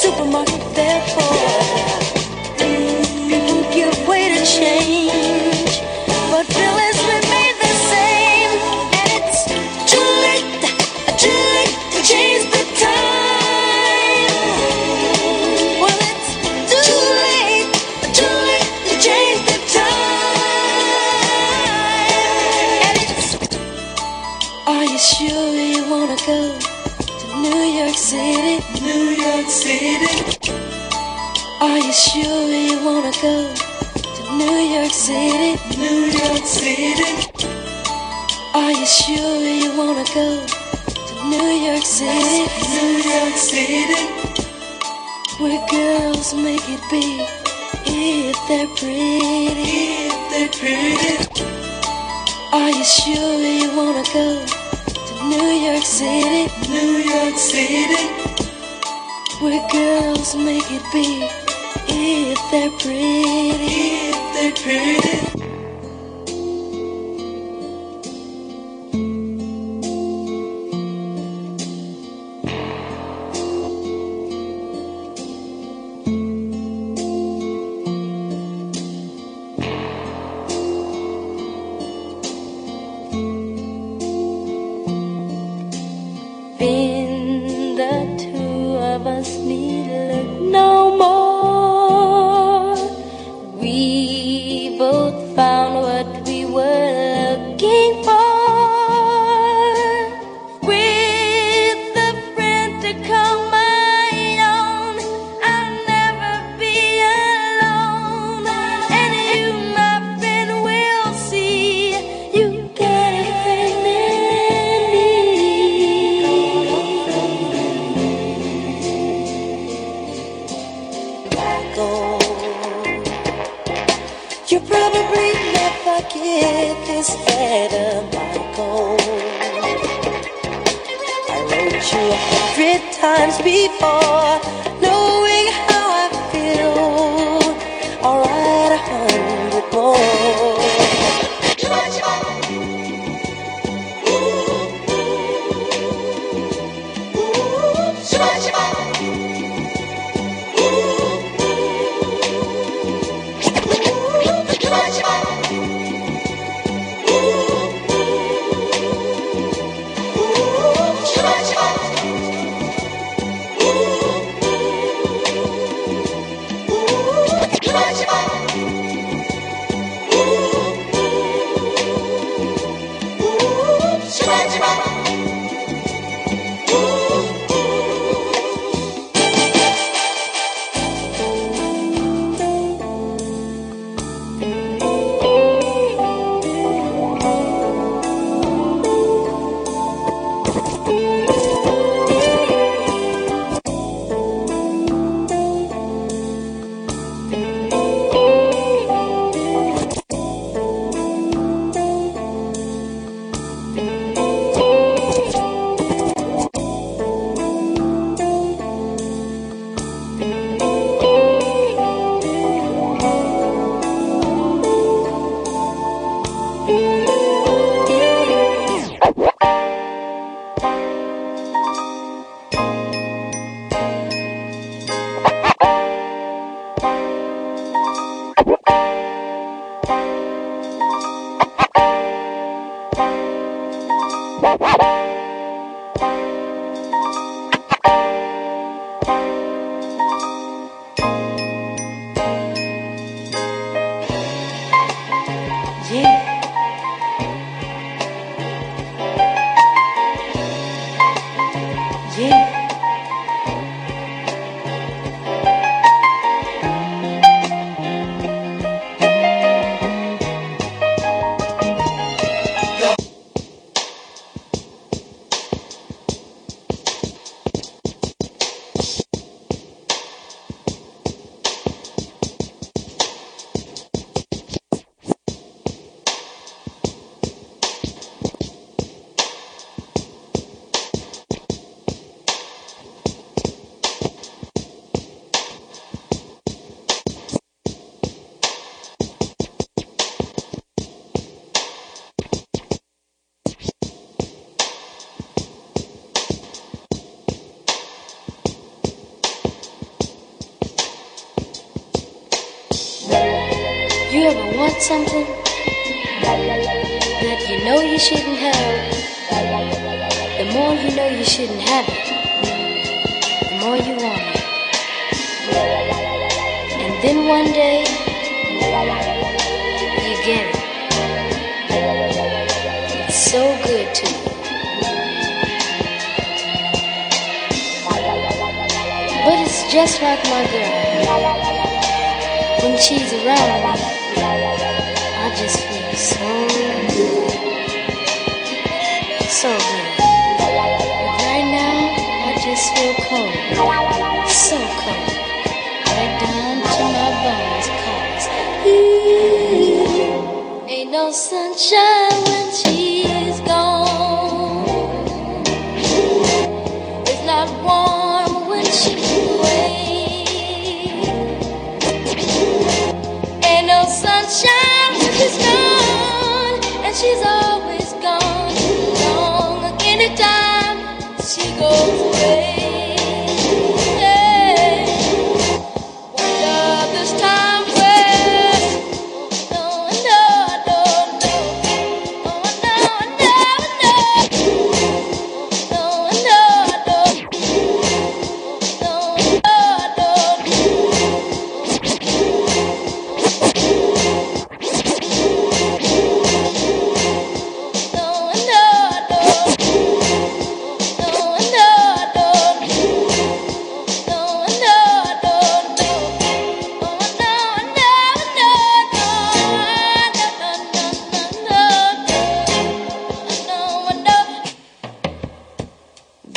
supermarket City? New York City. Are you sure you wanna go to New York City? New York City. Are you sure you wanna go to New York City? New York City. Where girls make it big if they're pretty. If they're pretty. Are you sure you wanna go New York City? New York City. Where girls make it big if they're pretty. If they're pretty. Ever want something that you know you shouldn't have, the more you know you shouldn't have it, the more you want it. And then one day, you get it. It's so good to you. But it's just like my girl. When she's around I just feel so good. So good. But right now, I just feel cold. So cold. Right down to my bones, cause ooh, ain't no sunshine when she's gone. She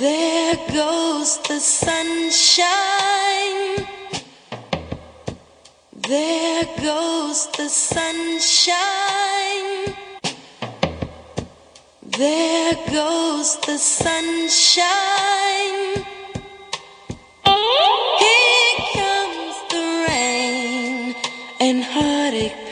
There goes the sunshine. There goes the sunshine. There goes the sunshine. Here comes the rain and heartache